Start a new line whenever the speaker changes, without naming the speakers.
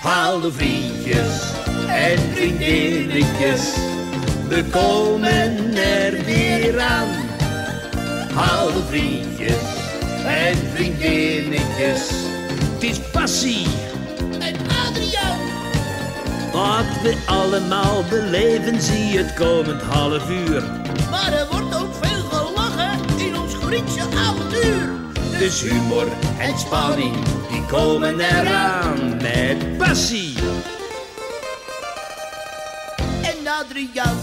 Hallo vriendjes en vriendinnetjes, we komen er weer aan. Hallo vriendjes en vriendinnetjes, het is passie
En Adriaan,
wat we allemaal beleven, zie het komend half uur.
maar er wordt ook veel gelachen in ons Griekse avontuur.
Dus humor en spanning, die komen eraan met passie.
En Adriaan,